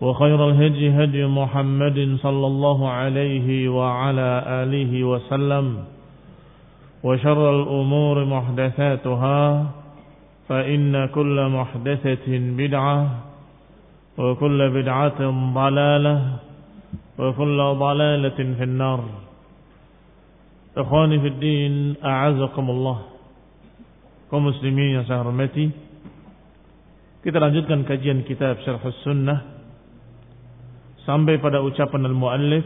وخير الهدي هدي محمد صلى الله عليه وعلى آله وسلم وشر الأمور محدثاتها فإن كل محدثة بدعة وكل بدعة ضلالة وكل ضلالة في النار. إخواني في الدين أعزكم الله. Kaum muslimin yang saya hormati kita lanjutkan kajian kitab Syarh Sunnah sampai pada ucapan al-muallif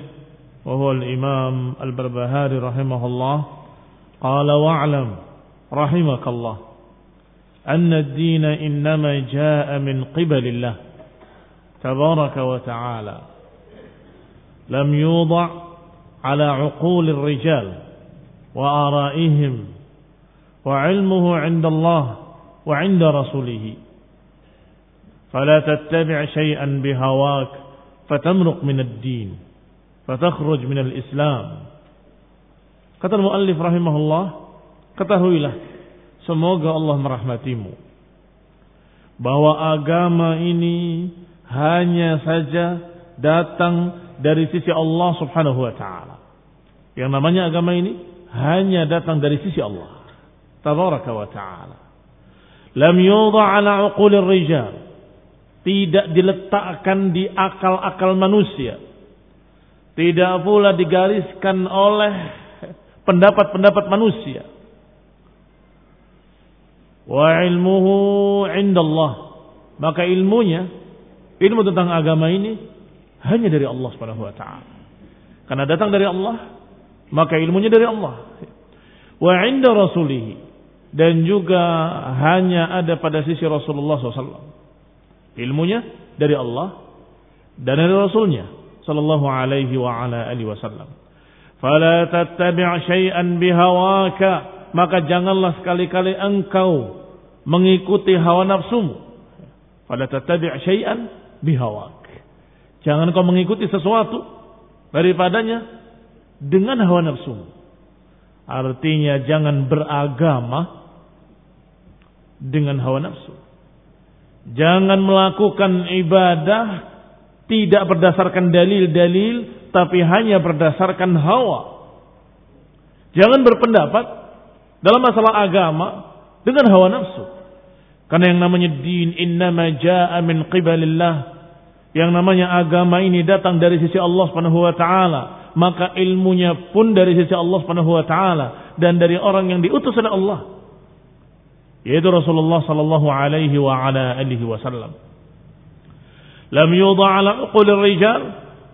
wa al-imam al-Barbahari rahimahullah qala wa'lam rahimakallah anna ad-din innama jaa'a min qibalillah tabaraka wa ta'ala lam yudha' ala 'uqul ar-rijal wa ara'ihim وعلمه عند الله وعند رسوله فلا تتبع شيئا بهواك fatamruq min ad-din fatakhruj min al-islam kata muallif rahimahullah ketahuilah semoga Allah merahmatimu bahwa agama ini hanya saja datang dari sisi Allah Subhanahu wa taala. Yang namanya agama ini hanya datang dari sisi Allah. Tabaraka wa taala. Lam yudha ala uqulir rijal tidak diletakkan di akal-akal manusia. Tidak pula digariskan oleh pendapat-pendapat manusia. Wa ilmuhu indallah. Maka ilmunya, ilmu tentang agama ini hanya dari Allah Subhanahu wa taala. Karena datang dari Allah, maka ilmunya dari Allah. Wa inda rasulihi dan juga hanya ada pada sisi Rasulullah SAW. Ilmunya dari Allah dan dari Rasulnya Sallallahu Alaihi wa ala alihi Wasallam. Fala tattabi' syai'an bihawaka maka janganlah sekali-kali engkau mengikuti hawa nafsumu. Fala tattabi' syai'an bihawak. Jangan kau mengikuti sesuatu daripadanya dengan hawa nafsumu. Artinya jangan beragama dengan hawa nafsu. Jangan melakukan ibadah tidak berdasarkan dalil-dalil tapi hanya berdasarkan hawa. Jangan berpendapat dalam masalah agama dengan hawa nafsu. Karena yang namanya din innama jaa min qibalillah. Yang namanya agama ini datang dari sisi Allah Subhanahu wa taala, maka ilmunya pun dari sisi Allah Subhanahu wa taala dan dari orang yang diutus oleh Allah yaitu Rasulullah sallallahu alaihi wa ala alihi wasallam. Lam yudha ala uqulir rijal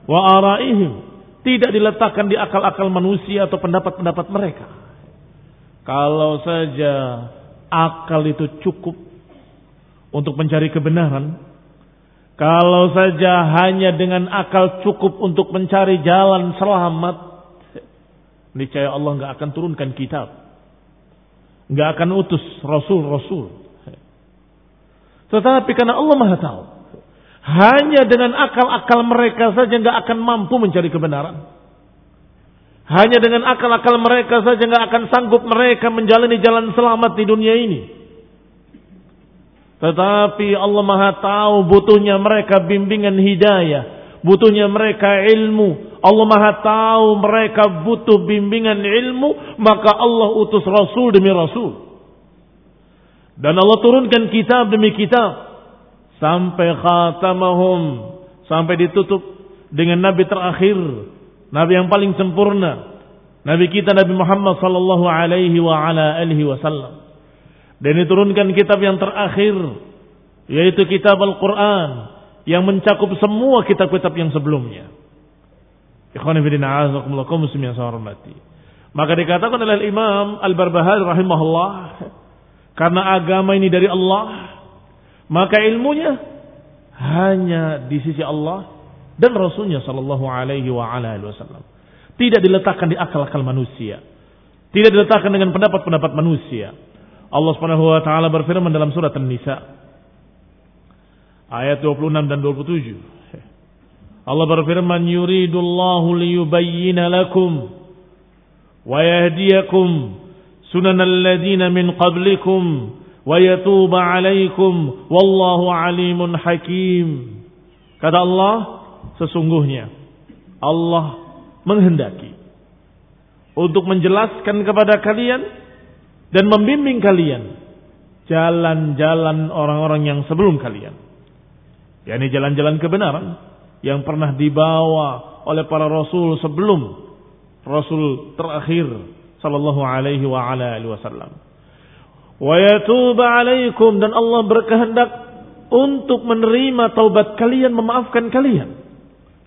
wa araihim. Tidak diletakkan di akal-akal manusia atau pendapat-pendapat mereka. Kalau saja akal itu cukup untuk mencari kebenaran, kalau saja hanya dengan akal cukup untuk mencari jalan selamat, niscaya Allah nggak akan turunkan kitab, nggak akan utus rasul-rasul. Tetapi karena Allah Maha Tahu, hanya dengan akal-akal mereka saja nggak akan mampu mencari kebenaran. Hanya dengan akal-akal mereka saja nggak akan sanggup mereka menjalani jalan selamat di dunia ini. Tetapi Allah Maha tahu butuhnya mereka bimbingan hidayah, butuhnya mereka ilmu. Allah Maha tahu mereka butuh bimbingan ilmu, maka Allah utus rasul demi rasul. Dan Allah turunkan kitab demi kitab sampai khatamahum, sampai ditutup dengan nabi terakhir Nabi yang paling sempurna. Nabi kita Nabi Muhammad sallallahu alaihi wa ala alihi wasallam. Dan diturunkan kitab yang terakhir yaitu kitab Al-Qur'an yang mencakup semua kitab-kitab yang sebelumnya. Maka dikatakan oleh Imam Al-Barbahari rahimahullah karena agama ini dari Allah maka ilmunya hanya di sisi Allah dan Rasulnya Shallallahu Alaihi Wasallam. Tidak diletakkan di akal-akal manusia. Tidak diletakkan dengan pendapat-pendapat manusia. Allah Subhanahu wa taala berfirman dalam surat An-Nisa ayat 26 dan 27. Allah berfirman yuridullahu liyubayyana lakum wa yahdiyakum sunanal ladina min qablikum wa yatuba 'alaikum wallahu alimun hakim. Kata Allah, sesungguhnya Allah menghendaki untuk menjelaskan kepada kalian dan membimbing kalian jalan-jalan orang-orang yang sebelum kalian. Yakni jalan-jalan kebenaran yang pernah dibawa oleh para rasul sebelum rasul terakhir sallallahu alaihi wa ala wasallam. Wa alaikum dan Allah berkehendak untuk menerima taubat kalian, memaafkan kalian.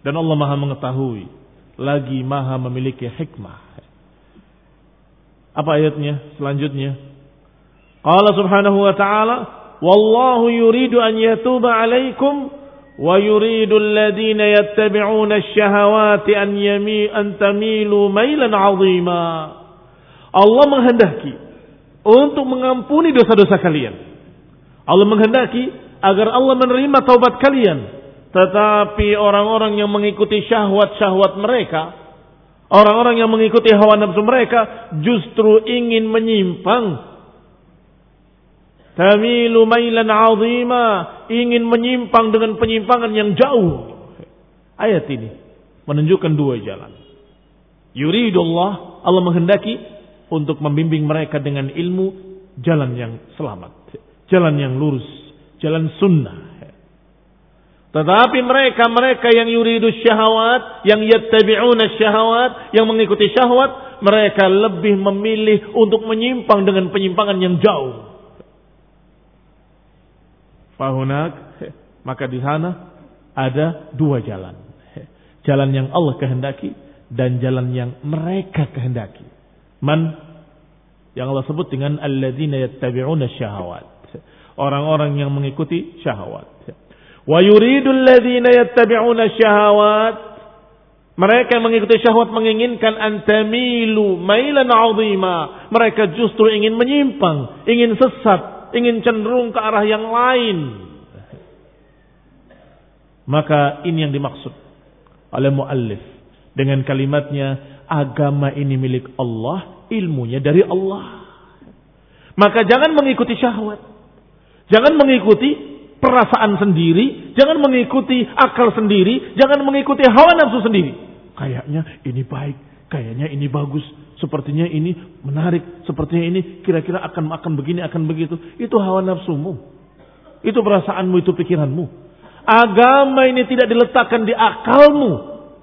Dan Allah maha mengetahui. Lagi maha memiliki hikmah. Apa ayatnya selanjutnya? Qala subhanahu wa ta'ala. Wallahu yuridu an yatuba alaikum. Wa yuridu alladhina yattabi'una syahawati an yami an tamilu mailan azima. Allah menghendaki untuk mengampuni dosa-dosa kalian. Allah menghendaki agar Allah menerima taubat kalian tetapi orang-orang yang mengikuti syahwat-syahwat mereka, orang-orang yang mengikuti hawa nafsu mereka justru ingin menyimpang. Tamilu mailan azima, ingin menyimpang dengan penyimpangan yang jauh. Ayat ini menunjukkan dua jalan. Yuridullah, Allah menghendaki untuk membimbing mereka dengan ilmu jalan yang selamat, jalan yang lurus, jalan sunnah tetapi mereka-mereka yang yuridu syahwat, yang yattabi'una syahwat, yang mengikuti syahwat, mereka lebih memilih untuk menyimpang dengan penyimpangan yang jauh. Fahunak, maka di sana ada dua jalan. Jalan yang Allah kehendaki dan jalan yang mereka kehendaki. Man yang Allah sebut dengan alladzina yattabi'una syahwat. Orang-orang yang mengikuti syahwat. Wa yuridul ladzina yattabi'una syahawat mereka yang mengikuti syahwat menginginkan antamilu mailan azima. Mereka justru ingin menyimpang, ingin sesat, ingin cenderung ke arah yang lain. Maka ini yang dimaksud oleh muallif dengan kalimatnya agama ini milik Allah, ilmunya dari Allah. Maka jangan mengikuti syahwat. Jangan mengikuti perasaan sendiri, jangan mengikuti akal sendiri, jangan mengikuti hawa nafsu sendiri. Kayaknya ini baik, kayaknya ini bagus, sepertinya ini menarik, sepertinya ini kira-kira akan akan begini, akan begitu. Itu hawa nafsumu. Itu perasaanmu, itu pikiranmu. Agama ini tidak diletakkan di akalmu,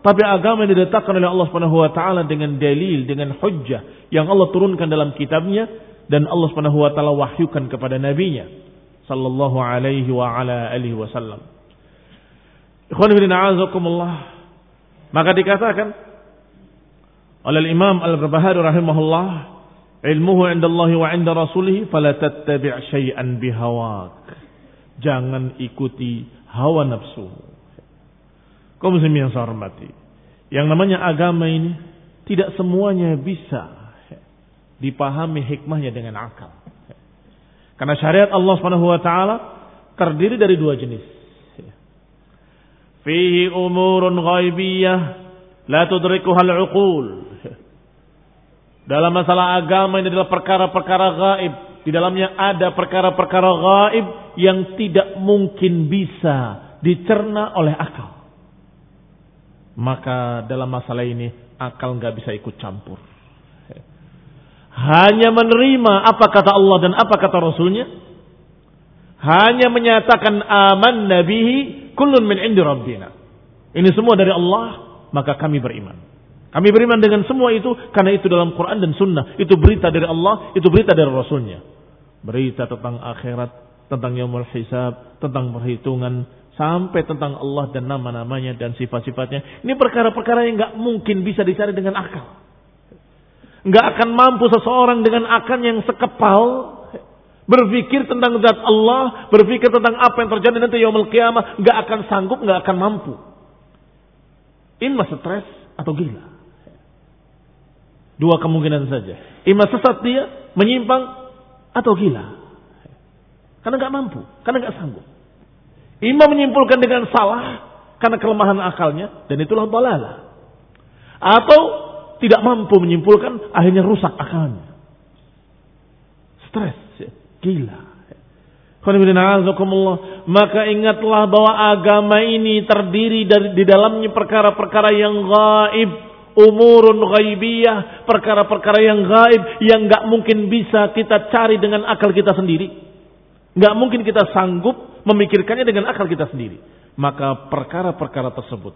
tapi agama yang diletakkan oleh Allah Subhanahu wa taala dengan dalil, dengan hujjah yang Allah turunkan dalam kitabnya dan Allah Subhanahu wa taala wahyukan kepada nabinya sallallahu alaihi wa ala alihi wasallam. Ikhwan. Maka dikatakan oleh Imam Al-Barbahari rahimahullah ilmuhu indallahi wa inda rasulih fala tattabi' syai'an bihawak. Jangan ikuti hawa nafsu. Kau muslim yang saya hormati. Yang namanya agama ini tidak semuanya bisa dipahami hikmahnya dengan akal. Karena syariat Allah Subhanahu wa taala terdiri dari dua jenis. Fihi umurun ghaibiyah la tudrikuha al-uqul. Dalam masalah agama ini adalah perkara-perkara gaib. Di dalamnya ada perkara-perkara gaib yang tidak mungkin bisa dicerna oleh akal. Maka dalam masalah ini akal nggak bisa ikut campur. Hanya menerima apa kata Allah dan apa kata Rasulnya. Hanya menyatakan aman nabihi kullun min indi rabbina. Ini semua dari Allah, maka kami beriman. Kami beriman dengan semua itu karena itu dalam Quran dan Sunnah. Itu berita dari Allah, itu berita dari Rasulnya. Berita tentang akhirat, tentang yaumul hisab, tentang perhitungan, sampai tentang Allah dan nama-namanya dan sifat-sifatnya. Ini perkara-perkara yang nggak mungkin bisa dicari dengan akal. Nggak akan mampu seseorang dengan akal yang sekepal berpikir tentang zat Allah, berpikir tentang apa yang terjadi nanti yaumul kiamah, nggak akan sanggup, nggak akan mampu. Ini stres atau gila. Dua kemungkinan saja. Ima sesat dia, menyimpang, atau gila. Karena nggak mampu, karena nggak sanggup. Ima menyimpulkan dengan salah karena kelemahan akalnya dan itulah balalah. Atau tidak mampu menyimpulkan akhirnya rusak akalnya. Stres, gila. Maka ingatlah bahwa agama ini terdiri dari di dalamnya perkara-perkara yang gaib umurun ghaibiyah, perkara-perkara yang gaib yang nggak mungkin bisa kita cari dengan akal kita sendiri. Nggak mungkin kita sanggup memikirkannya dengan akal kita sendiri. Maka perkara-perkara tersebut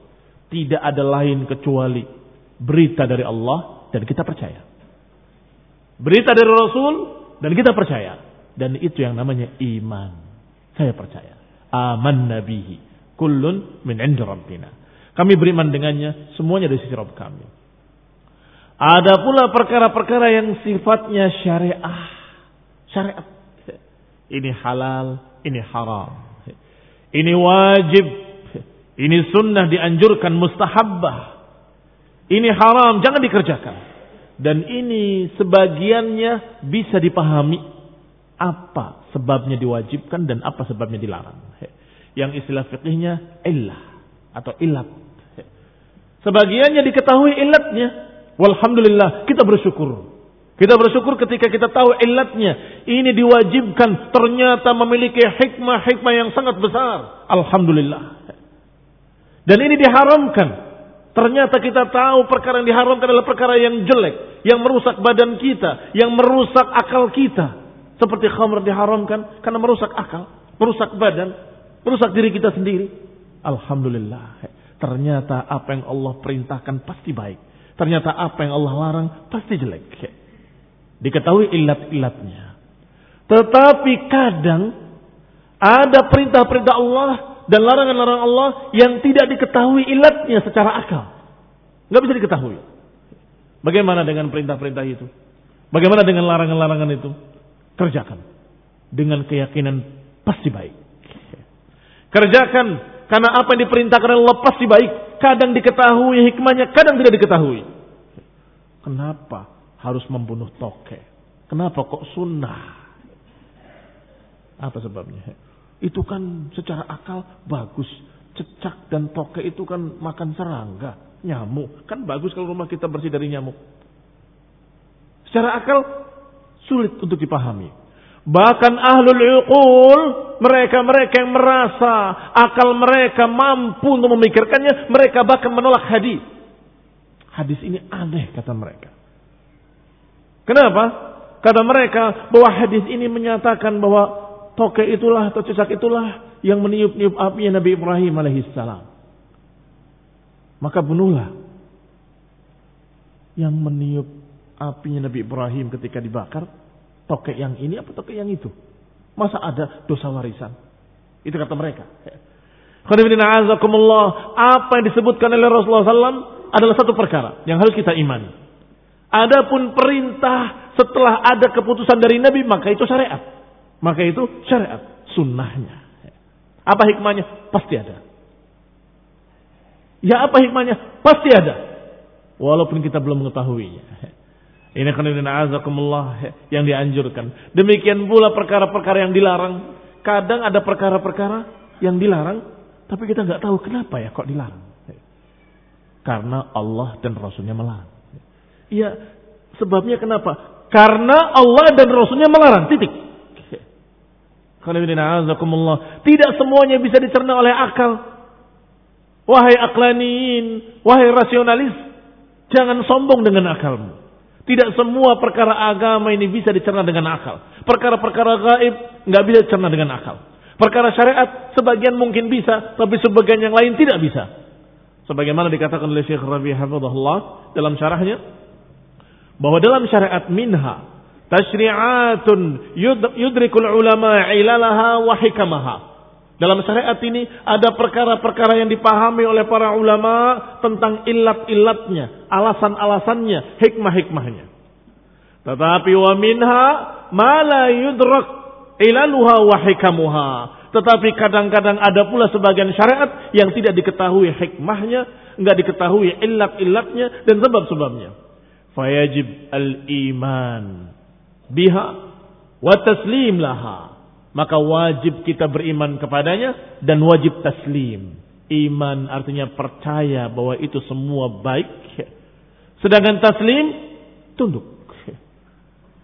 tidak ada lain kecuali berita dari Allah dan kita percaya. Berita dari Rasul dan kita percaya. Dan itu yang namanya iman. Saya percaya. Aman nabihi. Kullun min indi rabbina. Kami beriman dengannya, semuanya dari sisi Rabb kami. Ada pula perkara-perkara yang sifatnya syariah. Syariat. Ini halal, ini haram. Ini wajib, ini sunnah dianjurkan mustahabbah. Ini haram, jangan dikerjakan. Dan ini sebagiannya bisa dipahami apa sebabnya diwajibkan dan apa sebabnya dilarang. Yang istilah fikihnya illah atau ilat. Sebagiannya diketahui ilatnya. Walhamdulillah kita bersyukur. Kita bersyukur ketika kita tahu ilatnya. Ini diwajibkan ternyata memiliki hikmah-hikmah yang sangat besar. Alhamdulillah. Dan ini diharamkan. Ternyata kita tahu perkara yang diharamkan adalah perkara yang jelek. Yang merusak badan kita. Yang merusak akal kita. Seperti khamr diharamkan karena merusak akal. Merusak badan. Merusak diri kita sendiri. Alhamdulillah. Ternyata apa yang Allah perintahkan pasti baik. Ternyata apa yang Allah larang pasti jelek. Diketahui ilat-ilatnya. Tetapi kadang ada perintah-perintah Allah dan larangan-larangan Allah yang tidak diketahui ilatnya secara akal. Nggak bisa diketahui. Bagaimana dengan perintah-perintah itu? Bagaimana dengan larangan-larangan itu? Kerjakan. Dengan keyakinan pasti baik. Kerjakan karena apa yang diperintahkan Allah pasti baik. Kadang diketahui hikmahnya, kadang tidak diketahui. Kenapa harus membunuh toke? Kenapa kok sunnah? Apa sebabnya? Itu kan secara akal bagus. Cecak dan toke itu kan makan serangga, nyamuk. Kan bagus kalau rumah kita bersih dari nyamuk. Secara akal sulit untuk dipahami. Bahkan ahlul uqul, mereka-mereka yang merasa akal mereka mampu untuk memikirkannya, mereka bahkan menolak hadis. Hadis ini aneh kata mereka. Kenapa? Kata mereka bahwa hadis ini menyatakan bahwa toke itulah atau cecak itulah yang meniup-niup apinya Nabi Ibrahim alaihissalam. Maka bunuhlah yang meniup apinya Nabi Ibrahim ketika dibakar Tokek yang ini apa tokek yang itu? Masa ada dosa warisan? Itu kata mereka. Apa yang disebutkan oleh Rasulullah SAW adalah satu perkara yang harus kita imani. Adapun perintah setelah ada keputusan dari Nabi maka itu syariat. Maka itu syariat, sunnahnya. Apa hikmahnya? Pasti ada. Ya apa hikmahnya? Pasti ada. Walaupun kita belum mengetahuinya. Ini karena azakumullah yang dianjurkan. Demikian pula perkara-perkara yang dilarang. Kadang ada perkara-perkara yang dilarang, tapi kita nggak tahu kenapa ya kok dilarang. Karena Allah dan Rasulnya melarang. Iya, sebabnya kenapa? Karena Allah dan Rasulnya melarang. Titik. Tidak semuanya bisa dicerna oleh akal. Wahai aklaniin, wahai rasionalis, jangan sombong dengan akalmu. Tidak semua perkara agama ini bisa dicerna dengan akal. Perkara-perkara gaib nggak bisa dicerna dengan akal. Perkara syariat sebagian mungkin bisa, tapi sebagian yang lain tidak bisa. Sebagaimana dikatakan oleh Syekh Rabi Hafizahullah dalam syarahnya bahwa dalam syariat minha tashri'atun yudrikul ulama ilalaha wa hikamaha. Dalam syariat ini ada perkara-perkara yang dipahami oleh para ulama tentang ilat-ilatnya, alasan-alasannya, hikmah-hikmahnya. Tetapi wa minha ma la yudrak ilaluha wa hikamuha. Tetapi kadang-kadang ada pula sebagian syariat yang tidak diketahui hikmahnya, enggak diketahui ilat-ilatnya dan sebab-sebabnya. Fayajib al-iman biha wa taslim laha maka wajib kita beriman kepadanya dan wajib taslim. Iman artinya percaya bahwa itu semua baik. Sedangkan taslim tunduk.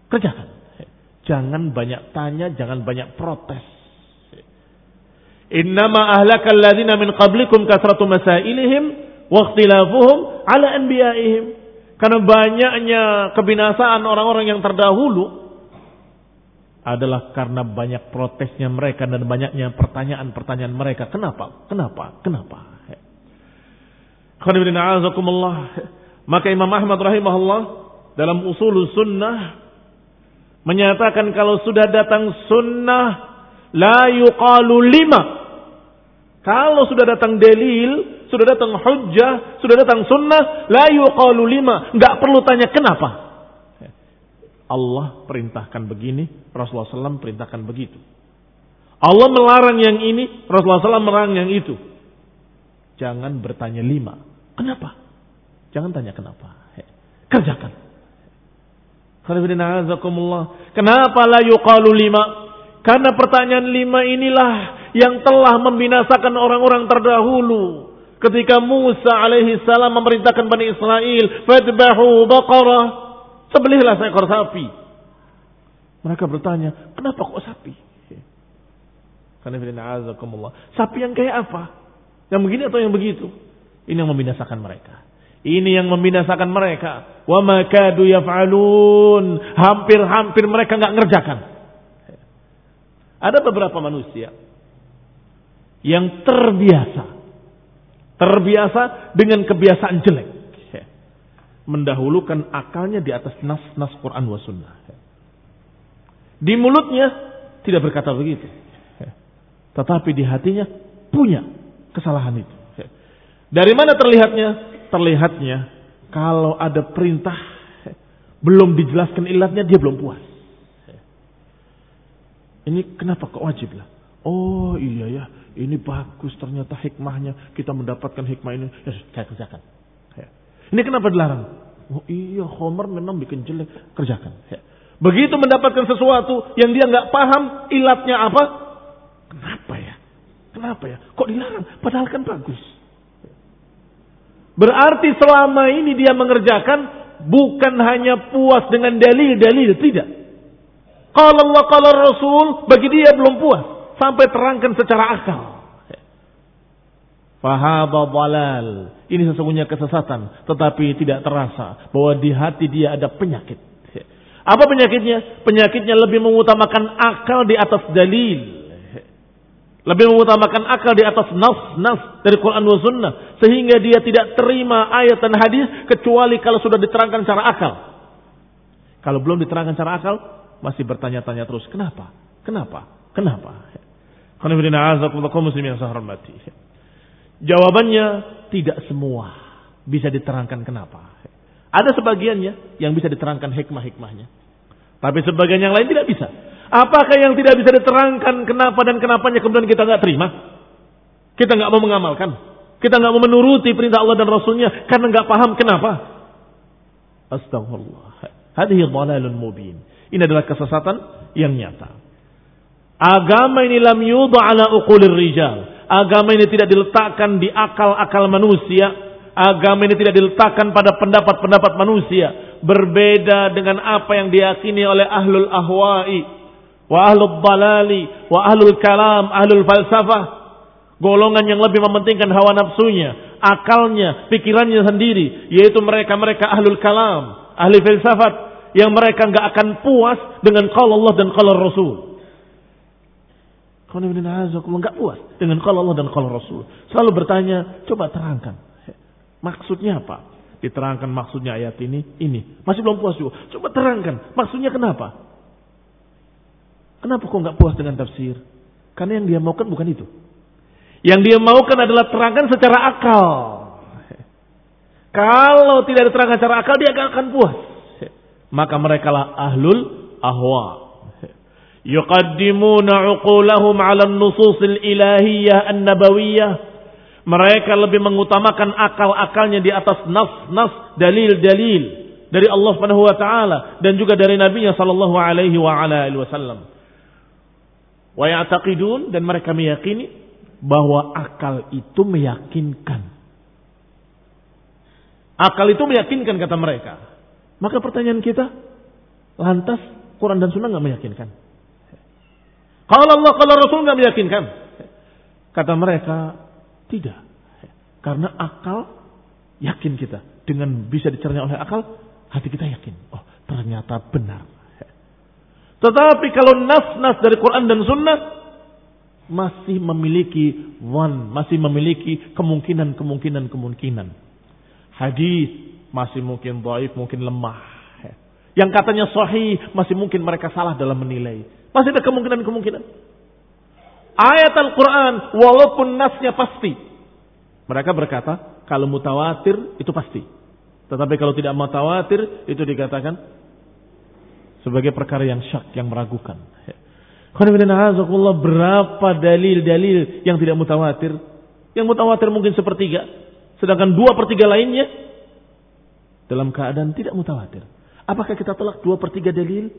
Kerjakan. Jangan banyak tanya, jangan banyak protes. Innama ahlakal ladzina min qablikum kasratu masailihim wa ikhtilafuhum ala anbiya'ihim. Karena banyaknya kebinasaan orang-orang yang terdahulu adalah karena banyak protesnya mereka dan banyaknya pertanyaan-pertanyaan mereka. Kenapa? Kenapa? Kenapa? Maka Imam Ahmad rahimahullah dalam usul sunnah menyatakan kalau sudah datang sunnah la yuqalu lima. Kalau sudah datang dalil, sudah datang hujjah, sudah datang sunnah, la yuqalu lima. Enggak perlu tanya kenapa. Allah perintahkan begini, Rasulullah SAW perintahkan begitu. Allah melarang yang ini, Rasulullah SAW melarang yang itu. Jangan bertanya lima. Kenapa? Jangan tanya kenapa. Kerjakan. Kenapa la yuqalu lima? Karena pertanyaan lima inilah yang telah membinasakan orang-orang terdahulu. Ketika Musa alaihi salam memerintahkan Bani Israel, "Fadbahu baqarah." Sebelihlah seekor sapi. Mereka bertanya, kenapa kok sapi? Karena Sapi yang kayak apa? Yang begini atau yang begitu? Ini yang membinasakan mereka. Ini yang membinasakan mereka. Wa makadu yaf'alun. Hampir-hampir mereka nggak ngerjakan. Ada beberapa manusia yang terbiasa. Terbiasa dengan kebiasaan jelek mendahulukan akalnya di atas nas-nas Quran wa sunnah. Di mulutnya tidak berkata begitu. Tetapi di hatinya punya kesalahan itu. Dari mana terlihatnya? Terlihatnya kalau ada perintah belum dijelaskan ilatnya dia belum puas. Ini kenapa kok wajib lah? Oh iya ya, ini bagus ternyata hikmahnya kita mendapatkan hikmah ini. Ya, saya kerjakan. Ini kenapa dilarang? Oh iya, Homer memang bikin jelek. Kerjakan. Ya. Begitu mendapatkan sesuatu yang dia nggak paham ilatnya apa? Kenapa ya? Kenapa ya? Kok dilarang? Padahal kan bagus. Berarti selama ini dia mengerjakan bukan hanya puas dengan dalil-dalil, tidak. Kalau Allah, kalau Rasul, bagi dia belum puas. Sampai terangkan secara akal. Fahadha balal. Ini sesungguhnya kesesatan. Tetapi tidak terasa bahwa di hati dia ada penyakit. Apa penyakitnya? Penyakitnya lebih mengutamakan akal di atas dalil. Lebih mengutamakan akal di atas nas-nas dari Quran dan Sunnah. Sehingga dia tidak terima ayat dan hadis kecuali kalau sudah diterangkan secara akal. Kalau belum diterangkan secara akal, masih bertanya-tanya terus. Kenapa? Kenapa? Kenapa? Karena muslimin yang saya hormati. Jawabannya tidak semua bisa diterangkan kenapa. Ada sebagiannya yang bisa diterangkan hikmah-hikmahnya. Tapi sebagian yang lain tidak bisa. Apakah yang tidak bisa diterangkan kenapa dan kenapanya kemudian kita nggak terima? Kita nggak mau mengamalkan. Kita nggak mau menuruti perintah Allah dan Rasulnya karena nggak paham kenapa. Astagfirullah. Hadhihi dhalalun mubin. Ini adalah kesesatan yang nyata. Agama ini lam yudha ala uqulir rijal. Agama ini tidak diletakkan di akal-akal manusia. Agama ini tidak diletakkan pada pendapat-pendapat manusia. Berbeda dengan apa yang diyakini oleh ahlul ahwa'i. Wa ahlul balali. Wa ahlul kalam. Ahlul falsafah. Golongan yang lebih mementingkan hawa nafsunya. Akalnya. Pikirannya sendiri. Yaitu mereka-mereka ahlul kalam. Ahli filsafat. Yang mereka nggak akan puas dengan kalau Allah dan kalau Rasul. Enggak puas dengan kalau Allah dan kalau Rasul. Selalu bertanya, coba terangkan. Maksudnya apa? Diterangkan maksudnya ayat ini, ini. Masih belum puas juga. Coba terangkan, maksudnya kenapa? Kenapa kok nggak puas dengan tafsir? Karena yang dia maukan bukan itu. Yang dia maukan adalah terangkan secara akal. Kalau tidak diterangkan secara akal, dia gak akan puas. Maka mereka lah ahlul ahwa yuqaddimuna uqulahum 'ala an-nususil ilahiyyah an-nabawiyyah mereka lebih mengutamakan akal-akalnya di atas nas-nas dalil-dalil dari Allah Subhanahu wa taala dan juga dari nabinya sallallahu alaihi wa ala wasallam. Wa ya'taqidun dan mereka meyakini bahwa akal itu meyakinkan. Akal itu meyakinkan kata mereka. Maka pertanyaan kita lantas Quran dan Sunnah nggak meyakinkan kalau Allah, kalau Rasul nggak meyakinkan. Kata mereka, tidak. Karena akal yakin kita. Dengan bisa dicerna oleh akal, hati kita yakin. Oh, ternyata benar. Tetapi kalau nas-nas dari Quran dan Sunnah masih memiliki one, masih memiliki kemungkinan-kemungkinan kemungkinan. Hadis masih mungkin baik, mungkin lemah. Yang katanya sahih masih mungkin mereka salah dalam menilai. Masih ada kemungkinan-kemungkinan. Ayat Al-Quran walaupun nasnya pasti. Mereka berkata kalau mutawatir itu pasti. Tetapi kalau tidak mutawatir itu dikatakan sebagai perkara yang syak, yang meragukan. Berapa dalil-dalil yang tidak mutawatir? Yang mutawatir mungkin sepertiga. Sedangkan dua per tiga lainnya dalam keadaan tidak mutawatir. Apakah kita tolak dua per tiga dalil?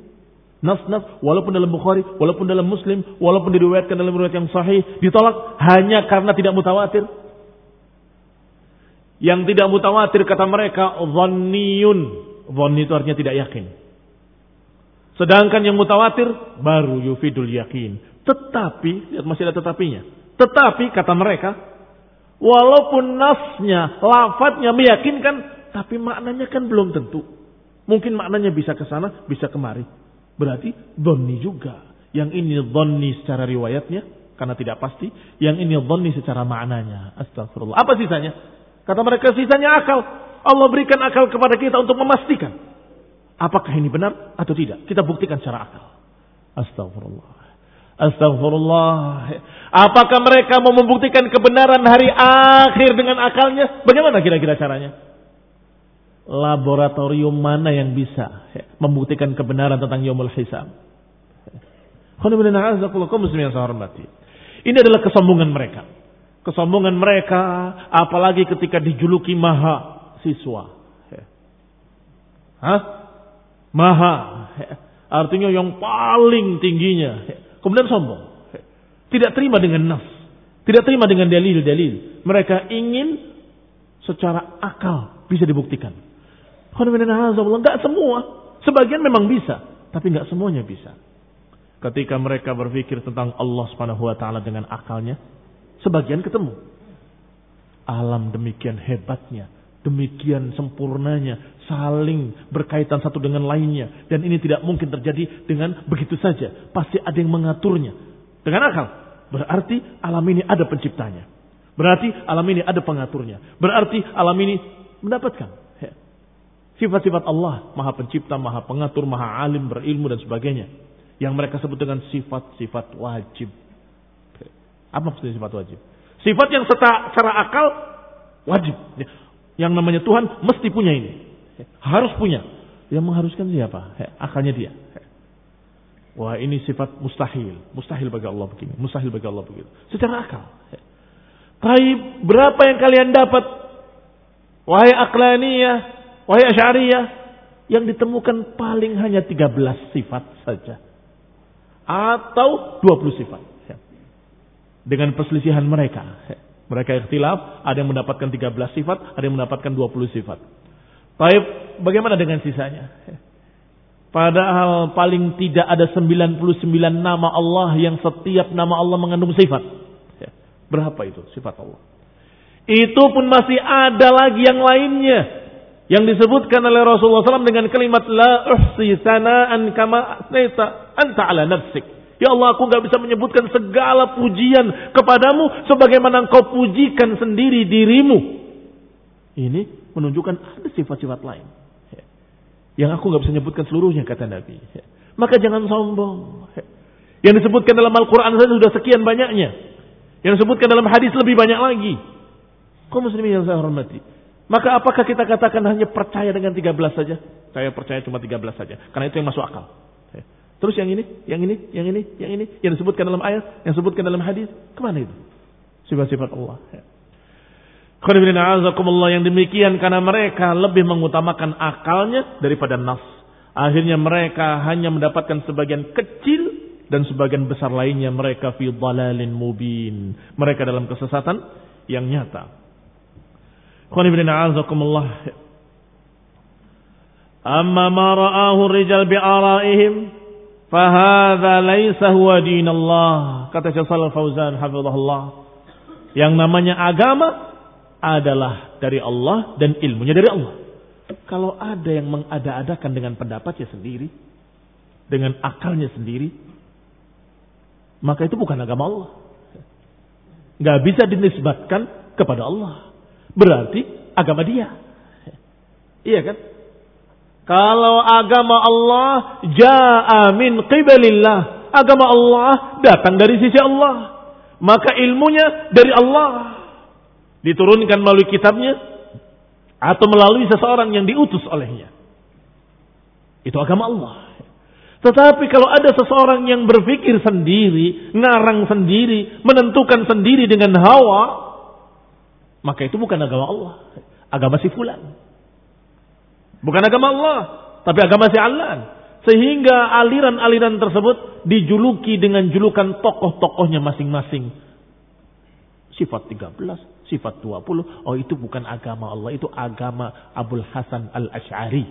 Nas-nas, walaupun dalam Bukhari, walaupun dalam Muslim, walaupun diriwayatkan dalam riwayat yang sahih, ditolak hanya karena tidak mutawatir. Yang tidak mutawatir kata mereka, dhanniyun. Dhanni itu artinya tidak yakin. Sedangkan yang mutawatir, baru yufidul yakin. Tetapi, lihat masih ada tetapinya. Tetapi, kata mereka, walaupun nasnya, lafadznya meyakinkan, tapi maknanya kan belum tentu. Mungkin maknanya bisa ke sana, bisa kemari. Berarti donni juga. Yang ini donni secara riwayatnya, karena tidak pasti. Yang ini donni secara maknanya. Astagfirullah. Apa sisanya? Kata mereka sisanya akal. Allah berikan akal kepada kita untuk memastikan. Apakah ini benar atau tidak? Kita buktikan secara akal. Astagfirullah. Astagfirullah. Apakah mereka mau membuktikan kebenaran hari akhir dengan akalnya? Bagaimana kira-kira caranya? Laboratorium mana yang bisa membuktikan kebenaran tentang yaumul hisab. Ini adalah kesombongan mereka. Kesombongan mereka apalagi ketika dijuluki maha siswa. Hah? Maha. Artinya yang paling tingginya. Kemudian sombong. Tidak terima dengan nas. Tidak terima dengan dalil-dalil. Mereka ingin secara akal bisa dibuktikan. Enggak semua. Sebagian memang bisa. Tapi enggak semuanya bisa. Ketika mereka berpikir tentang Allah subhanahu wa ta'ala dengan akalnya. Sebagian ketemu. Alam demikian hebatnya. Demikian sempurnanya. Saling berkaitan satu dengan lainnya. Dan ini tidak mungkin terjadi dengan begitu saja. Pasti ada yang mengaturnya. Dengan akal. Berarti alam ini ada penciptanya. Berarti alam ini ada pengaturnya. Berarti alam ini mendapatkan Sifat-sifat Allah, maha pencipta, maha pengatur, maha alim, berilmu dan sebagainya. Yang mereka sebut dengan sifat-sifat wajib. Apa maksudnya sifat wajib? Sifat yang secara, akal wajib. Yang namanya Tuhan mesti punya ini. Harus punya. Yang mengharuskan siapa? Akalnya dia. Wah ini sifat mustahil. Mustahil bagi Allah begini. Mustahil bagi Allah begitu. Secara akal. Taib, berapa yang kalian dapat? Wahai aklaniyah, wahai asyariyah, yang ditemukan paling hanya 13 sifat saja. Atau 20 sifat. Dengan perselisihan mereka. Mereka ikhtilaf, ada yang mendapatkan 13 sifat, ada yang mendapatkan 20 sifat. Taib, bagaimana dengan sisanya? Padahal paling tidak ada 99 nama Allah yang setiap nama Allah mengandung sifat. Berapa itu sifat Allah? Itu pun masih ada lagi yang lainnya. Yang disebutkan oleh Rasulullah SAW dengan kalimat La uhsi sana'an kama asnaita anta ala nafsik. Ya Allah aku gak bisa menyebutkan segala pujian kepadamu sebagaimana engkau pujikan sendiri dirimu. Ini menunjukkan ada sifat-sifat lain. Yang aku nggak bisa nyebutkan seluruhnya kata Nabi. Maka jangan sombong. Yang disebutkan dalam Al-Quran saja sudah sekian banyaknya. Yang disebutkan dalam hadis lebih banyak lagi. Kau muslimin yang saya hormati. Maka apakah kita katakan hanya percaya dengan 13 saja? Saya percaya cuma 13 saja. Karena itu yang masuk akal. Terus yang ini, yang ini, yang ini, yang ini. Yang disebutkan dalam ayat, yang disebutkan dalam hadis. Ke mana itu? Sifat-sifat Allah yang demikian karena mereka lebih mengutamakan akalnya daripada nas. Akhirnya mereka hanya mendapatkan sebagian kecil dan sebagian besar lainnya mereka fi dalalin mubin. Mereka dalam kesesatan yang nyata. Amma ma ra'ahu rijal bi'ara'ihim fahadha laysa huwa dinallah. Kata Syekh Shalal Fauzan hafizahullah. Yang namanya agama adalah dari Allah dan ilmunya dari Allah. Kalau ada yang mengada-adakan dengan pendapatnya sendiri, dengan akalnya sendiri, maka itu bukan agama Allah. Gak bisa dinisbatkan kepada Allah. Berarti agama dia. Iya kan? Kalau agama Allah ja'a min qibalillah. Agama Allah datang dari sisi Allah. Maka ilmunya dari Allah diturunkan melalui kitabnya atau melalui seseorang yang diutus olehnya. Itu agama Allah. Tetapi kalau ada seseorang yang berpikir sendiri, ngarang sendiri, menentukan sendiri dengan hawa, maka itu bukan agama Allah. Agama si fulan. Bukan agama Allah, tapi agama si Allah. Sehingga aliran-aliran tersebut dijuluki dengan julukan tokoh-tokohnya masing-masing. Sifat 13, sifat 20. Oh itu bukan agama Allah, itu agama Abul Hasan al-Ash'ari.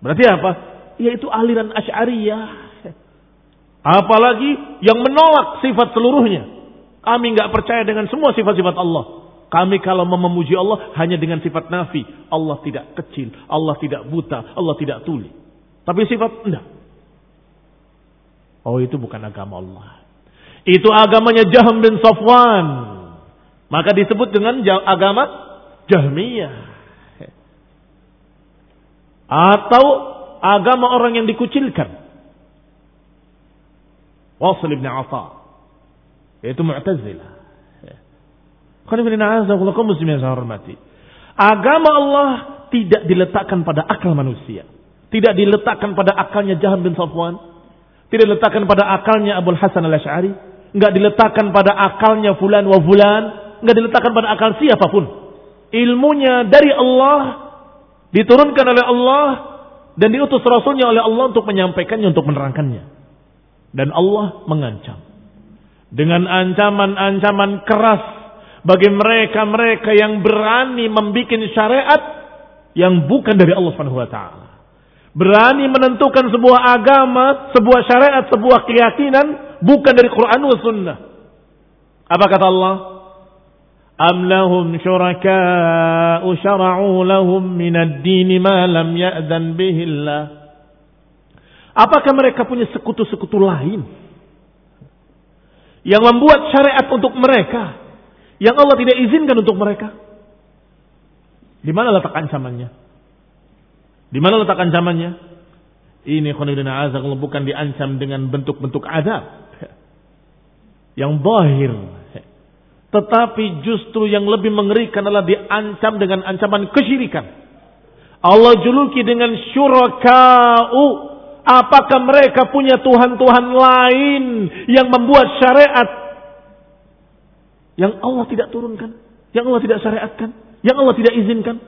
Berarti apa? Yaitu aliran Ash'ariyah. Apalagi yang menolak sifat seluruhnya. Kami nggak percaya dengan semua sifat-sifat Allah. Kami kalau memuji Allah hanya dengan sifat nafi. Allah tidak kecil, Allah tidak buta, Allah tidak tuli. Tapi sifat enggak. Oh itu bukan agama Allah. Itu agamanya Jaham bin Safwan. Maka disebut dengan agama Jahmiyah. Atau agama orang yang dikucilkan. Wasil ibn Atta. Yaitu Mu'tazilah. Agama Allah tidak diletakkan pada akal manusia. Tidak diletakkan pada akalnya Jaham bin Safwan. Tidak diletakkan pada akalnya Abul Hasan al-Ash'ari. Enggak diletakkan pada akalnya fulan wa fulan nggak diletakkan pada akal siapa pun. Ilmunya dari Allah diturunkan oleh Allah dan diutus Rasulnya oleh Allah untuk menyampaikannya, untuk menerangkannya. Dan Allah mengancam dengan ancaman-ancaman keras bagi mereka-mereka yang berani membuat syariat yang bukan dari Allah Subhanahu wa taala. Berani menentukan sebuah agama, sebuah syariat, sebuah keyakinan bukan dari Quran dan Sunnah. Apa kata Allah? Am lahum syuraka'u syara'u lahum minad dini ma lam ya'zan bihillah. Apakah mereka punya sekutu-sekutu lain? Yang membuat syariat untuk mereka yang Allah tidak izinkan untuk mereka? Di mana letak ancamannya? Di mana letak ancamannya? Ini khonidina azza bukan diancam dengan bentuk-bentuk adab yang bahir tetapi justru yang lebih mengerikan adalah diancam dengan ancaman kesyirikan. Allah juluki dengan syuraka'u. Apakah mereka punya Tuhan-Tuhan lain yang membuat syariat yang Allah tidak turunkan, yang Allah tidak syariatkan, yang Allah tidak izinkan?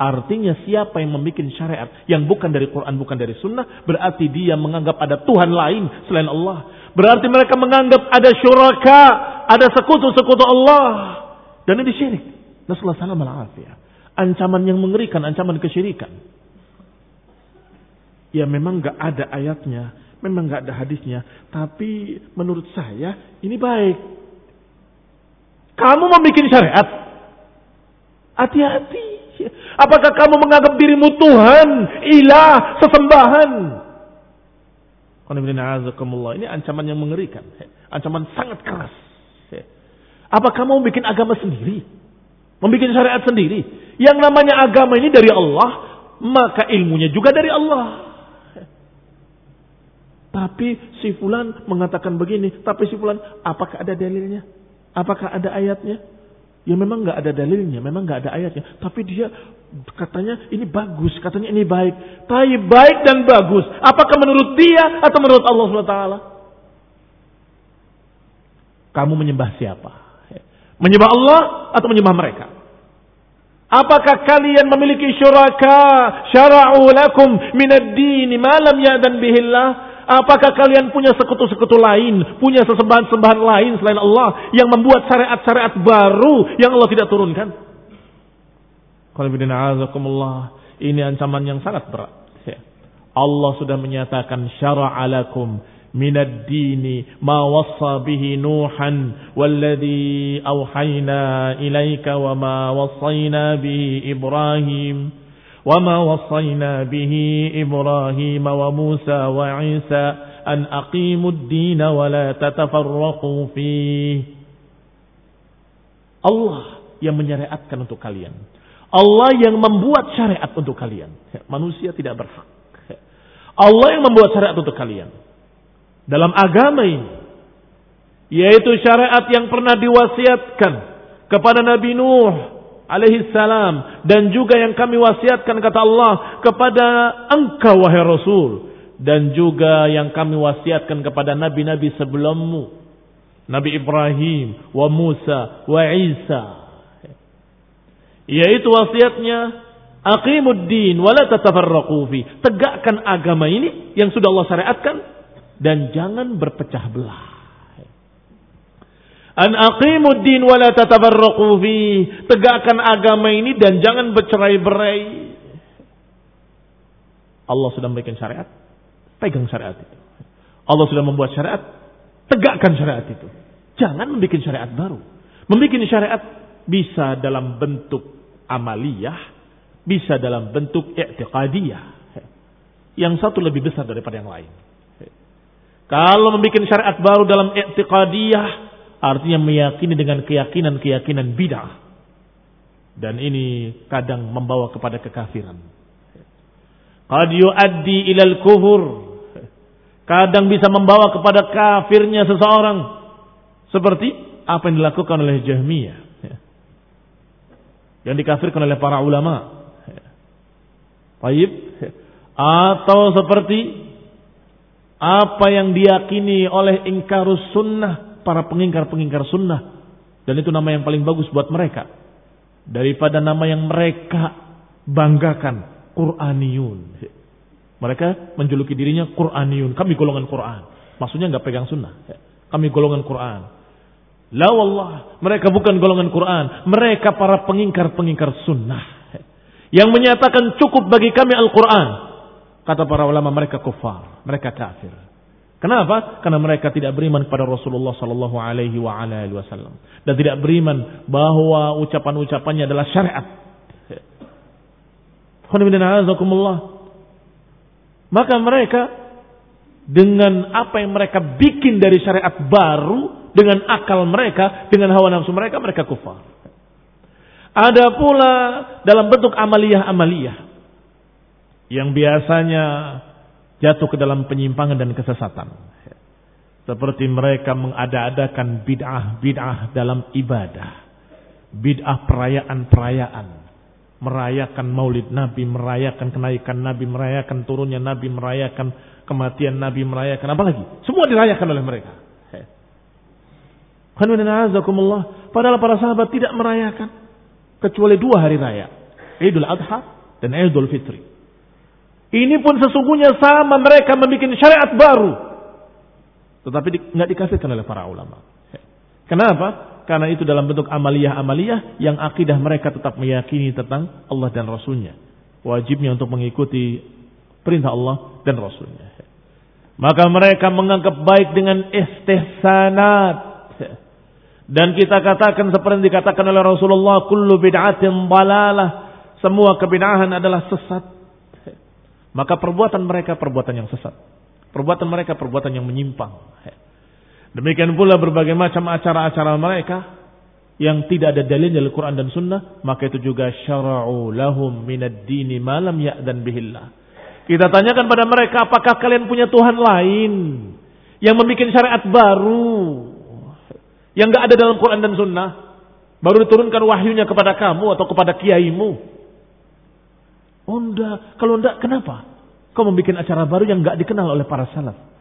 Artinya siapa yang membuat syariat yang bukan dari Quran, bukan dari Sunnah, berarti dia menganggap ada Tuhan lain selain Allah. Berarti mereka menganggap ada syuraka, ada sekutu-sekutu Allah. Dan ini syirik. Nasallahu salam al Ancaman yang mengerikan, ancaman kesyirikan. Ya memang gak ada ayatnya, memang gak ada hadisnya. Tapi menurut saya ini baik. Kamu membuat syariat. Hati-hati. Apakah kamu menganggap dirimu Tuhan, ilah, sesembahan? Ini ancaman yang mengerikan. Ancaman sangat keras. Apa kamu bikin agama sendiri? Membikin syariat sendiri? Yang namanya agama ini dari Allah, maka ilmunya juga dari Allah. Tapi si fulan mengatakan begini, tapi si fulan apakah ada dalilnya? Apakah ada ayatnya? Ya memang nggak ada dalilnya, memang nggak ada ayatnya. Tapi dia katanya ini bagus, katanya ini baik. Tapi baik dan bagus. Apakah menurut dia atau menurut Allah SWT? Kamu menyembah siapa? Menyembah Allah atau menyembah mereka? Apakah kalian memiliki syuraka syara'u lakum minad dini ma lam ya'dan bihillah? Apakah kalian punya sekutu-sekutu lain, punya sesembahan-sembahan lain selain Allah yang membuat syariat-syariat baru yang Allah tidak turunkan? Ini ancaman yang sangat berat. Ya. Allah sudah menyatakan syara'alakum minad dini ma wassa bihi nuhan walladhi awhayna ilaika wa ma wassayna bihi ibrahim وما وصينا به إبراهيم وموسى وعيسى أن أقيموا الدين ولا تتفرقوا فيه Allah yang menyariatkan untuk kalian. Allah yang membuat syariat untuk kalian. Manusia tidak berhak. Allah yang membuat syariat untuk kalian. Dalam agama ini. Yaitu syariat yang pernah diwasiatkan kepada Nabi Nuh alaihi salam dan juga yang kami wasiatkan kata Allah kepada engkau wahai Rasul dan juga yang kami wasiatkan kepada nabi-nabi sebelummu Nabi Ibrahim wa Musa wa Isa. Yaitu wasiatnya aqimuddin wa la tatafarraqu fi. Tegakkan agama ini yang sudah Allah syariatkan dan jangan berpecah belah An aqimud din wa la tatafarraqu. Tegakkan agama ini dan jangan bercerai-berai. Allah sudah memberikan syariat, pegang syariat itu. Allah sudah membuat syariat, tegakkan syariat itu. Jangan membuat syariat baru. Membuat syariat bisa dalam bentuk amaliyah, bisa dalam bentuk i'tiqadiyah. Yang satu lebih besar daripada yang lain. Kalau membuat syariat baru dalam i'tiqadiyah, Artinya meyakini dengan keyakinan-keyakinan bid'ah. Dan ini kadang membawa kepada kekafiran. Qad yuaddi ilal kufur. Kadang bisa membawa kepada kafirnya seseorang. Seperti apa yang dilakukan oleh Jahmiyah. Yang dikafirkan oleh para ulama. Baik. Atau seperti apa yang diyakini oleh ingkarus sunnah para pengingkar-pengingkar sunnah. Dan itu nama yang paling bagus buat mereka. Daripada nama yang mereka banggakan. Quraniyun. Mereka menjuluki dirinya Quraniyun. Kami golongan Quran. Maksudnya nggak pegang sunnah. Kami golongan Quran. La wallah, mereka bukan golongan Quran. Mereka para pengingkar-pengingkar sunnah. Yang menyatakan cukup bagi kami Al-Quran. Kata para ulama mereka kufar. Mereka kafir. Kenapa? Karena mereka tidak beriman kepada Rasulullah Sallallahu Alaihi Wasallam dan tidak beriman bahwa ucapan-ucapannya adalah syariat. Maka mereka dengan apa yang mereka bikin dari syariat baru, dengan akal mereka, dengan hawa nafsu mereka, mereka kufar. Ada pula dalam bentuk amaliyah-amaliyah yang biasanya jatuh ke dalam penyimpangan dan kesesatan. Seperti mereka mengada-adakan bid'ah-bid'ah dalam ibadah. Bid'ah perayaan-perayaan. Merayakan maulid Nabi, merayakan kenaikan Nabi, merayakan turunnya Nabi, merayakan kematian Nabi, merayakan apa lagi? Semua dirayakan oleh mereka. Padahal para sahabat tidak merayakan kecuali dua hari raya. Idul Adha dan Idul Fitri. Ini pun sesungguhnya sama mereka membuat syariat baru. Tetapi nggak dikasihkan oleh para ulama. Kenapa? Karena itu dalam bentuk amaliyah-amaliyah yang akidah mereka tetap meyakini tentang Allah dan Rasulnya. Wajibnya untuk mengikuti perintah Allah dan Rasulnya. Maka mereka menganggap baik dengan istihsanat. Dan kita katakan seperti dikatakan oleh Rasulullah, kullu bid'atin dalalah. Semua kebid'ahan adalah sesat. Maka perbuatan mereka perbuatan yang sesat. Perbuatan mereka perbuatan yang menyimpang. Demikian pula berbagai macam acara-acara mereka yang tidak ada dalil dari Quran dan Sunnah, maka itu juga syara'u lahum minad dini malam ya'dan bihillah. Kita tanyakan pada mereka, apakah kalian punya Tuhan lain yang membuat syariat baru yang nggak ada dalam Quran dan Sunnah, baru diturunkan wahyunya kepada kamu atau kepada kiaimu? Oh enggak, kalau enggak kenapa? Kau membuat acara baru yang nggak dikenal oleh para salaf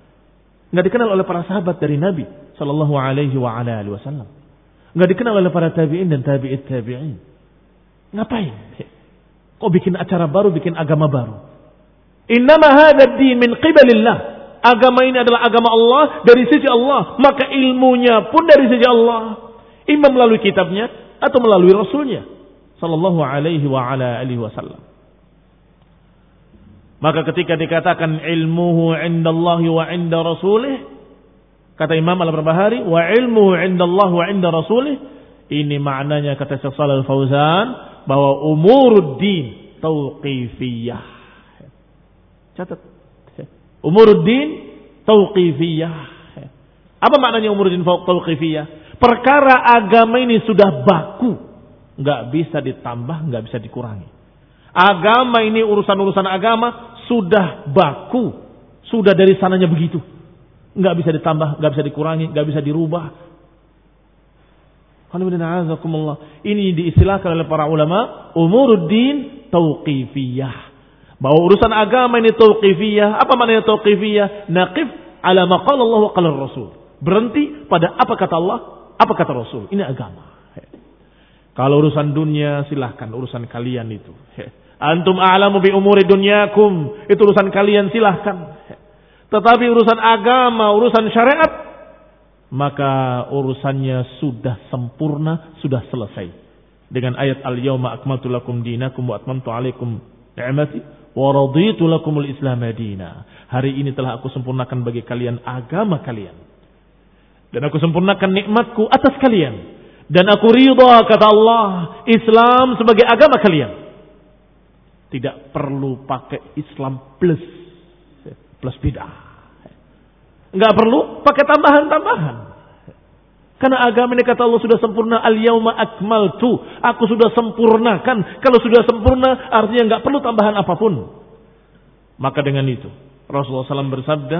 nggak dikenal oleh para sahabat dari Nabi Shallallahu Alaihi Wasallam, nggak dikenal oleh para tabiin dan tabiit tabiin. Ngapain? Kok bikin acara baru, bikin agama baru? Innama hadha din min qibalillah. Agama ini adalah agama Allah dari sisi Allah, maka ilmunya pun dari sisi Allah. Imam melalui kitabnya atau melalui rasulnya sallallahu alaihi wa ala alihi wasallam. Maka ketika dikatakan ilmuhu indallahi wa inda rasulih, kata Imam Al-Barbahari, wa ilmuhu indallahi wa inda rasulih, ini maknanya kata Syekh Shalal Fauzan bahwa umuruddin tauqifiyah. Catat. Umuruddin tauqifiyah. Apa maknanya umuruddin tauqifiyah? Perkara agama ini sudah baku, nggak bisa ditambah, nggak bisa dikurangi. Agama ini urusan-urusan agama sudah baku, sudah dari sananya begitu. Nggak bisa ditambah, nggak bisa dikurangi, nggak bisa dirubah. Ini diistilahkan oleh para ulama umuruddin tauqifiyah. Bahwa urusan agama ini tauqifiyah. Apa maknanya tauqifiyah? Naqif ala maqal Allah wa qala Rasul. Berhenti pada apa kata Allah, apa kata Rasul. Ini agama. Kalau urusan dunia silahkan urusan kalian itu. Antum a'lamu bi umuri dunyakum. Itu urusan kalian silahkan. Tetapi urusan agama, urusan syariat, maka urusannya sudah sempurna, sudah selesai. Dengan ayat al-yawma akmaltu lakum dinakum wa atmamtu alaikum ni'mati wa raditu lakumul islam dina. Hari ini telah aku sempurnakan bagi kalian agama kalian. Dan aku sempurnakan nikmatku atas kalian. Dan aku ridha kata Allah Islam sebagai agama kalian. Tidak perlu pakai Islam plus. Plus bid'ah. Enggak perlu pakai tambahan-tambahan. Karena agama ini kata Allah sudah sempurna. Al-yawma akmaltu. Aku sudah sempurnakan. Kalau sudah sempurna artinya enggak perlu tambahan apa pun. Maka dengan itu. Rasulullah SAW bersabda.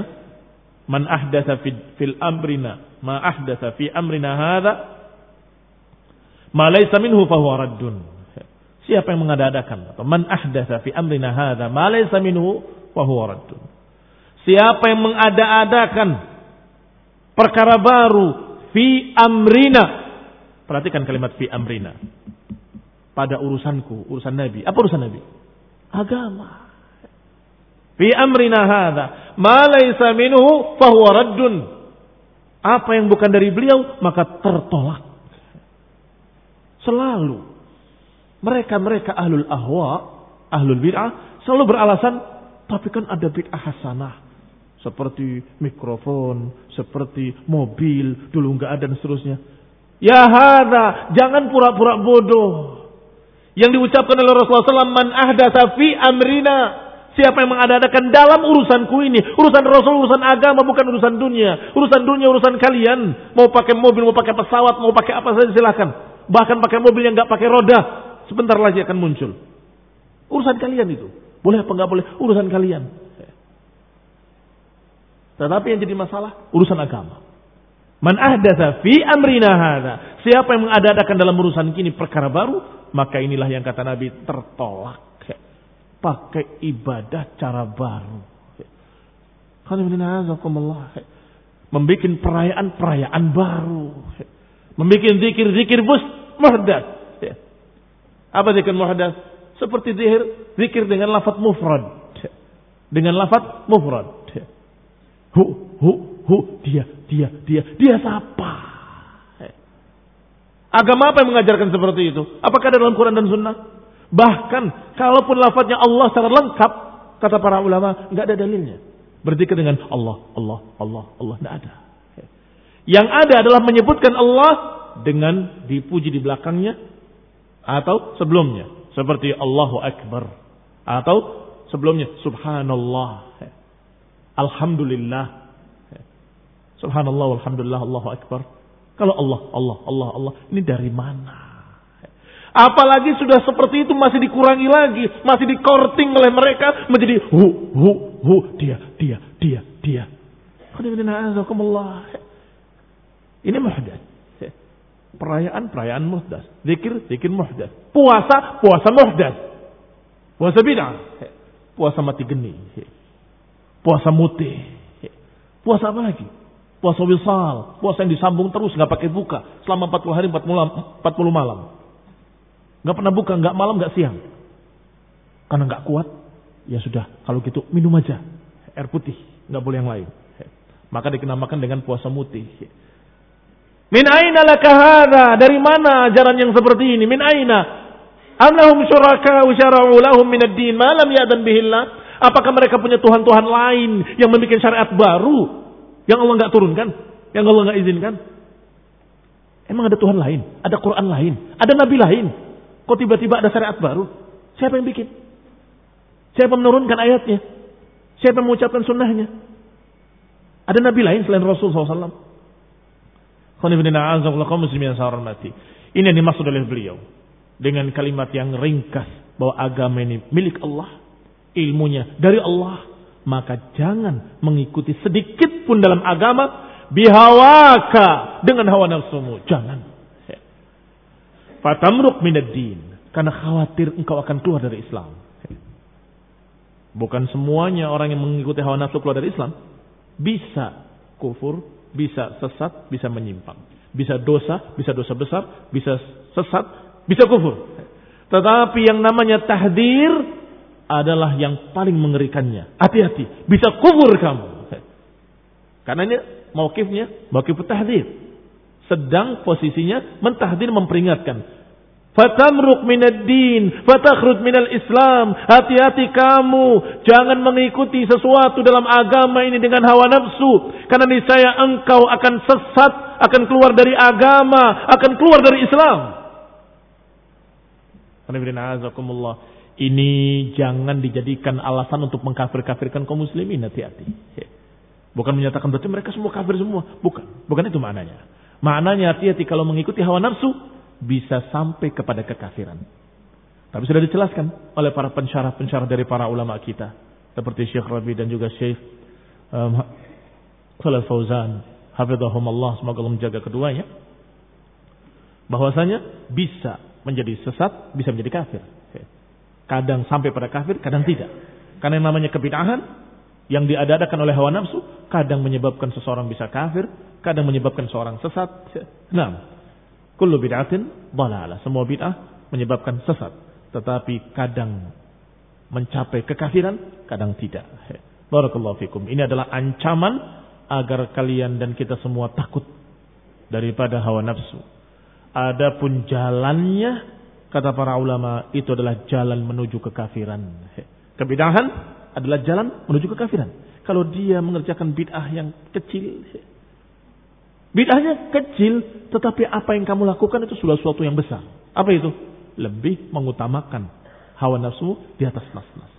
Man ahdatha fil amrina. Ma ahdatha fi amrina hadha. Ma laysa minhu fahuwa raddun. Siapa yang mengadakan atau man ahdatsa fi amrina hadza ma laysa minhu fa huwa raddun. Siapa yang mengada-adakan perkara baru fi amrina. Perhatikan kalimat fi amrina. Pada urusanku, urusan Nabi. Apa urusan Nabi? Agama. Fi amrina hadza ma laysa minhu fa huwa raddun. Apa yang bukan dari beliau maka tertolak. Selalu mereka-mereka ahlul ahwa, ahlul bid'ah selalu beralasan, tapi kan ada bid'ah hasanah. Seperti mikrofon, seperti mobil, dulu nggak ada dan seterusnya. Ya hada, jangan pura-pura bodoh. Yang diucapkan oleh Rasulullah SAW, man ahdatha fi amrina. Siapa yang mengadakan dalam urusanku ini. Urusan Rasul, urusan agama, bukan urusan dunia. Urusan dunia, urusan kalian. Mau pakai mobil, mau pakai pesawat, mau pakai apa saja silahkan. Bahkan pakai mobil yang nggak pakai roda sebentar lagi akan muncul. Urusan kalian itu. Boleh apa enggak boleh? Urusan kalian. Tetapi yang jadi masalah urusan agama. Man ahdatha fi amrina hadha. Siapa yang mengadakan dalam urusan kini perkara baru, maka inilah yang kata Nabi tertolak. Pakai ibadah cara baru. Membikin perayaan-perayaan baru. Membikin zikir-zikir bus muhdas. Apa zikir muhdas? Seperti zikir, zikir dengan lafaz mufrad. Dengan lafaz mufrad. Hu, hu, hu, dia, dia, dia, dia siapa? Agama apa yang mengajarkan seperti itu? Apakah ada dalam Quran dan Sunnah? Bahkan, kalaupun lafadznya Allah secara lengkap, kata para ulama, nggak ada dalilnya. Berzikir dengan Allah, Allah, Allah, Allah, nggak ada. Yang ada adalah menyebutkan Allah dengan dipuji di belakangnya atau sebelumnya, seperti Allahu Akbar atau sebelumnya Subhanallah, Alhamdulillah, Subhanallah, Alhamdulillah, Allahu Akbar. Kalau Allah, Allah, Allah, Allah, ini dari mana? Apalagi sudah seperti itu masih dikurangi lagi, masih dikorting oleh mereka menjadi hu, hu, hu, dia, dia, dia, dia. Ini muhdas. Perayaan, perayaan muhdas. Zikir, zikir muhdas. Puasa, puasa muhdas. Puasa bid'ah. Puasa mati geni. Puasa mutih. Puasa apa lagi? Puasa wisal, puasa yang disambung terus, nggak pakai buka selama 40 hari 40 malam. 40 malam. Nggak pernah buka, nggak malam, nggak siang. Karena nggak kuat, ya sudah. Kalau gitu minum aja air putih, nggak boleh yang lain. Maka dikenamakan dengan puasa mutih. Min aina laka hadha? Dari mana ajaran yang seperti ini? Min aina? Annahum syuraka syara'u lahum min ad-din ma lam ya'dan bihillah? Apakah mereka punya tuhan-tuhan lain yang membuat syariat baru yang Allah nggak turunkan, yang Allah nggak izinkan. Emang ada Tuhan lain, ada Quran lain, ada Nabi lain. Kok tiba-tiba ada syariat baru? Siapa yang bikin? Siapa menurunkan ayatnya? Siapa mengucapkan sunnahnya? Ada Nabi lain selain Rasul SAW. Ini yang dimaksud oleh beliau. Dengan kalimat yang ringkas. Bahwa agama ini milik Allah. Ilmunya dari Allah maka jangan mengikuti sedikit pun dalam agama bihawaka dengan hawa nafsumu. Jangan. Fatamruk minad din. Karena khawatir engkau akan keluar dari Islam. Bukan semuanya orang yang mengikuti hawa nafsu keluar dari Islam. Bisa kufur, bisa sesat, bisa menyimpang. Bisa dosa, bisa dosa besar, bisa sesat, bisa kufur. Tetapi yang namanya tahdir adalah yang paling mengerikannya. Hati-hati, bisa kufur kamu. Karena ini mauqifnya, mauqif tahdir. Sedang posisinya mentahdir memperingatkan. Fatamruk minad din, fatakhrud minal Islam. Hati-hati kamu, jangan mengikuti sesuatu dalam agama ini dengan hawa nafsu. Karena niscaya engkau akan sesat, akan keluar dari agama, akan keluar dari Islam. Ini jangan dijadikan alasan untuk mengkafir-kafirkan kaum muslimin hati-hati. Bukan menyatakan berarti mereka semua kafir semua. Bukan. Bukan itu maknanya. Maknanya hati-hati kalau mengikuti hawa nafsu bisa sampai kepada kekafiran. Tapi sudah dijelaskan oleh para pensyarah-pensyarah dari para ulama kita. Seperti Syekh Rabi dan juga Syekh um, Salih Fauzan. Hafizahumullah. Semoga Allah menjaga keduanya. Bahwasanya bisa menjadi sesat, bisa menjadi kafir. Kadang sampai pada kafir, kadang tidak. Karena yang namanya kebid'ahan yang diadakan oleh hawa nafsu, kadang menyebabkan seseorang bisa kafir, kadang menyebabkan seorang sesat. Nah, kullu bid'atin dhalalah. Semua bid'ah menyebabkan sesat. Tetapi kadang mencapai kekafiran, kadang tidak. Barakallahu fikum. Ini adalah ancaman agar kalian dan kita semua takut daripada hawa nafsu. Adapun jalannya Kata para ulama, itu adalah jalan menuju kekafiran. Kebidahan adalah jalan menuju kekafiran. Kalau dia mengerjakan bid'ah yang kecil, bid'ahnya kecil, tetapi apa yang kamu lakukan itu sudah sesuatu yang besar. Apa itu? Lebih mengutamakan hawa nafsu di atas nas-nas.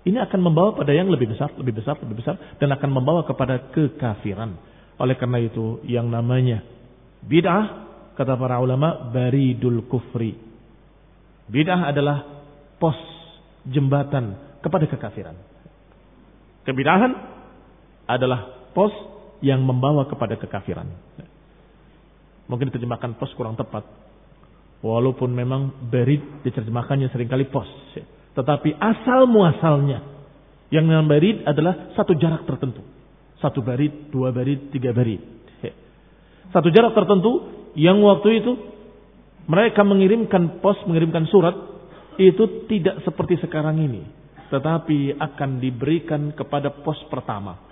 Ini akan membawa pada yang lebih besar, lebih besar, lebih besar, dan akan membawa kepada kekafiran. Oleh karena itu, yang namanya bid'ah, kata para ulama, baridul kufri Bid'ah adalah pos jembatan kepada kekafiran. Kebidahan adalah pos yang membawa kepada kekafiran. Mungkin diterjemahkan pos kurang tepat. Walaupun memang berit diterjemahkannya sering kali pos. Tetapi asal muasalnya. Yang dengan berit adalah satu jarak tertentu. Satu barit, dua barit, tiga barit. Satu jarak tertentu yang waktu itu mereka mengirimkan pos, mengirimkan surat itu tidak seperti sekarang ini. Tetapi akan diberikan kepada pos pertama.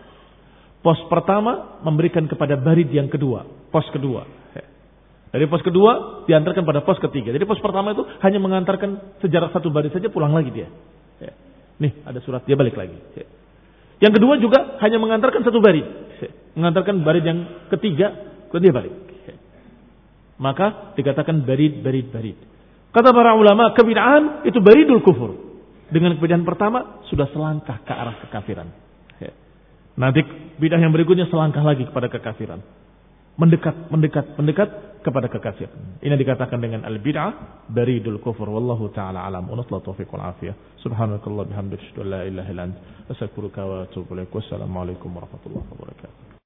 Pos pertama memberikan kepada barit yang kedua. Pos kedua. Dari pos kedua diantarkan pada pos ketiga. Jadi pos pertama itu hanya mengantarkan sejarah satu baris saja pulang lagi dia. Nih ada surat dia balik lagi. Ya. Yang kedua juga hanya mengantarkan satu baris. Ya. Mengantarkan baris yang ketiga kemudian dia balik. Maka dikatakan barid barid barid. Kata para ulama kebidaan itu baridul kufur. Dengan kebidaan pertama sudah selangkah ke arah kekafiran. Nanti bidah yang berikutnya selangkah lagi kepada kekafiran mendekat, mendekat, mendekat kepada kekafiran. Ini dikatakan dengan al-bid'ah dari dul kufur. Wallahu taala alam. Unutlah taufiq wal afiyah. Subhanakallah bihamdika la ilaha illa anta astaghfiruka wa atubu. Wassalamualaikum warahmatullahi wabarakatuh.